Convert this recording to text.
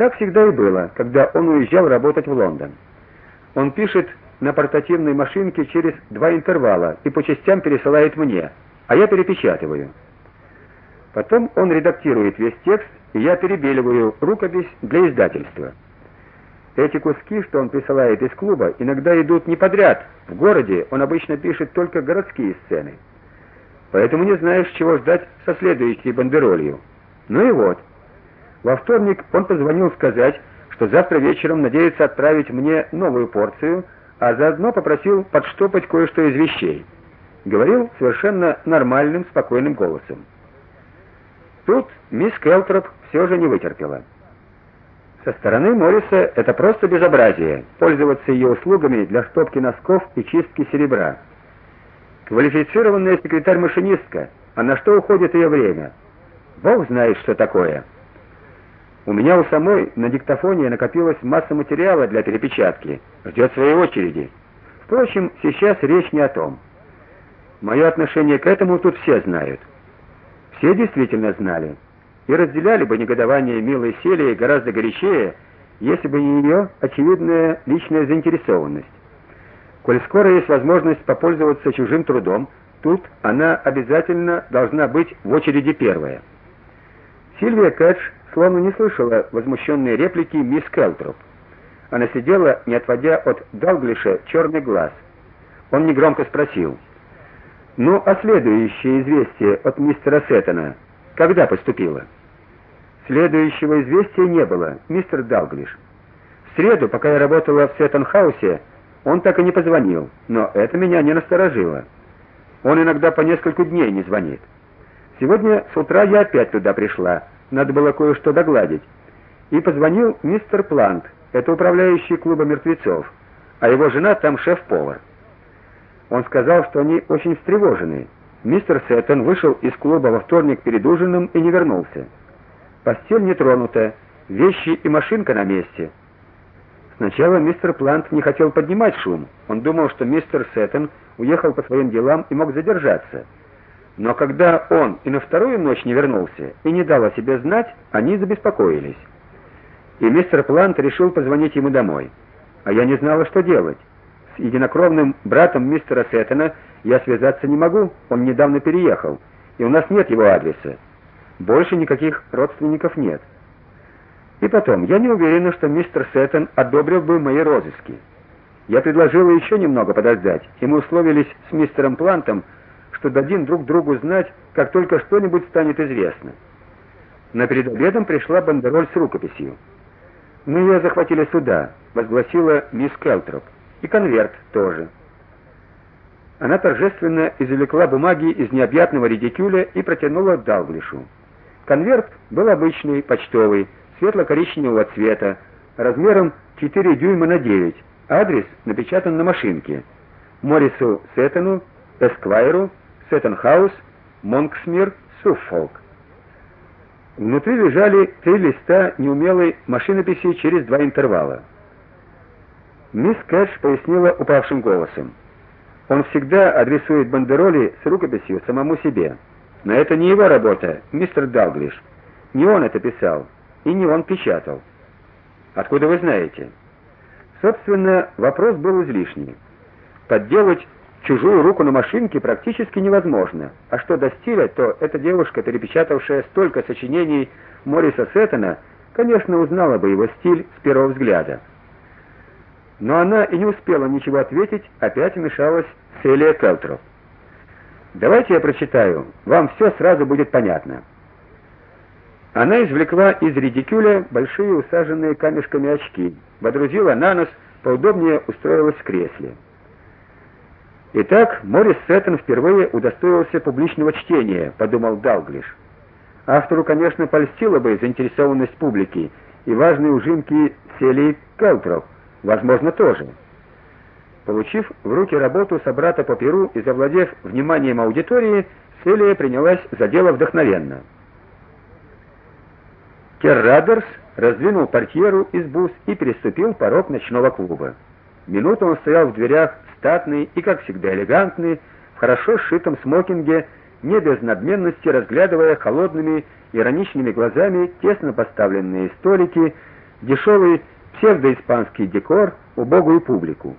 Так всегда и было, когда он уезжал работать в Лондон. Он пишет на портативной машинке через два интервала и по частям пересылает мне, а я перепечатываю. Потом он редактирует весь текст, и я перебеливаю рукопись для издательства. Эти куски, что он присылает из клуба, иногда идут не подряд. В городе он обычно пишет только городские сцены. Поэтому не знаешь, чего ждать со следующей бандеролью. Ну и вот. Во вторник он позвонил сказать, что завтра вечером надеется отправить мне новую порцию, а заодно попросил подштопать кое-что из вещей. Говорил совершенно нормальным, спокойным голосом. Тут мисс Келтроп все же не вытерпела. Со стороны Морриса это просто безобразие пользоваться ее услугами для штопки носков и чистки серебра. Квалифицированная секретарь-машинистка, а на что уходит ее время? Бог знает, что такое. У меня у самой на диктофоне накопилась масса материала для перепечатки, ждет своей очереди. Впрочем, сейчас речь не о том. Мое отношение к этому тут все знают. Все действительно знали и разделяли бы негодование милой Селии гораздо горячее, если бы не ее очевидная личная заинтересованность. Коль скоро есть возможность попользоваться чужим трудом, тут она обязательно должна быть в очереди первая. Сильвия Кедж словно не слышала возмущенной реплики мисс Келтроп. Она сидела, не отводя от Далглиша черных глаз. Он негромко спросил: "Ну, а следующее известие от мистера Сеттона когда поступило?" Следующего известия не было, мистер Далглиш. В среду, пока я работала в Сеттон-хаусе, он так и не позвонил, но это меня не насторожило. Он иногда по несколько дней не звонит. Сегодня с утра я опять туда пришла. Надо было кое-что догладить. И позвонил мистер Плант, это управляющий клуба мертвецов, а его жена там шеф-повар. Он сказал, что они очень встревожены. Мистер Сеттон вышел из клуба во вторник перед ужином и не вернулся. Постель не тронута, вещи и машинка на месте. Сначала мистер Плант не хотел поднимать шум. Он думал, что мистер Сеттон уехал по своим делам и мог задержаться. Но когда он и на вторую ночь не вернулся и не дал о себе знать, они забеспокоились. И мистер Плант решил позвонить ему домой. А я не знала, что делать. С единокровным братом мистера Сеттона я связаться не могу, он недавно переехал, и у нас нет его адреса. Больше никаких родственников нет. И потом, я не уверена, что мистер Сеттон одобрил бы мои розыски. Я предложила еще немного подождать, и мы условились с мистером Плантом, что дадим друг другу знать, как только что-нибудь станет известно. На перед обедом пришла бандероль с рукописью. Мы ее захватили сюда, возгласила мисс Келтроп. И конверт тоже. Она торжественно извлекла бумаги из необъятного редикюля и протянула Далглишу. Конверт был обычный, почтовый, светло-коричневого цвета, размером 4 дюйма на 9. Адрес напечатан на машинке. Морису Сеттону, Эсквайру, Сеттон-хаус, Монксмир, Суффолк. Внутри лежали три листа неумелой машинописи через два интервала. Мисс Кэш пояснила упавшим голосом. Он всегда адресует бандероли с рукописью самому себе. Но это не его работа, мистер Далглиш. Не он это писал, и не он печатал. Откуда вы знаете? Собственно, вопрос был излишний. Подделать чужую руку на машинке практически невозможно. А что до стиля, то эта девушка, перепечатавшая столько сочинений Мориса Сеттона, конечно, узнала бы его стиль с первого взгляда. Но она и не успела ничего ответить, опять вмешалась Селия Келтроп. Давайте я прочитаю, вам все сразу будет понятно. Она извлекла из редикюля большие усаженные камешками очки, водрузила на нос, поудобнее устроилась в кресле. Итак, Морис Сеттон впервые удостоился публичного чтения, подумал Далглиш. Автору, конечно, польстила бы заинтересованность публики, и важные ужимки Селии Келтроп, возможно, тоже. Получив в руки работу собрата по перу и завладев вниманием аудитории, Селия принялась за дело вдохновенно. Керрадерс раздвинул портьеру из бус и переступил порог ночного клуба. Минуту он стоял в дверях, статный и, как всегда, элегантный, в хорошо сшитом смокинге, не без надменности разглядывая холодными, ироничными глазами тесно поставленные столики, дешевый псевдоиспанский декор, убогую публику.